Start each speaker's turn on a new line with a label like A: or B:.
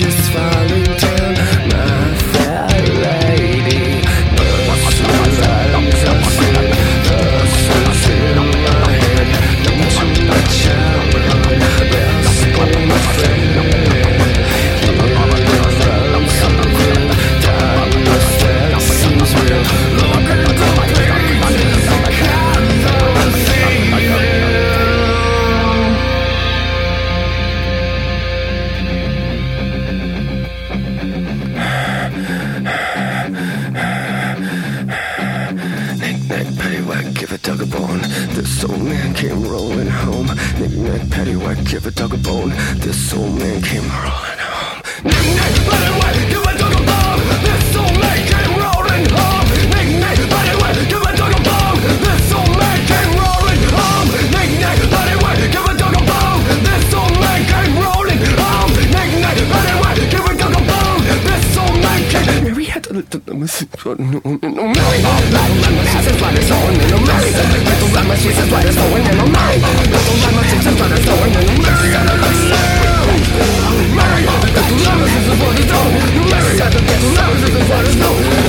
A: just falling. White, give a dog a bone. This old man came rolling home. Nick, nick, bloody white, give a dog a bone. This old man came rolling home. Nick, nick, bloody white, give a dog a bone. This old man came rolling home. Nick, nick, bloody white, give a dog a bone. This old man came rolling home. Nick, nick, bloody white, give a dog a bone. This old man came. Mary had to lift the message. No, no, no, Mary, my shit's 也能闹。我骑 to show when they all married i'm a 闹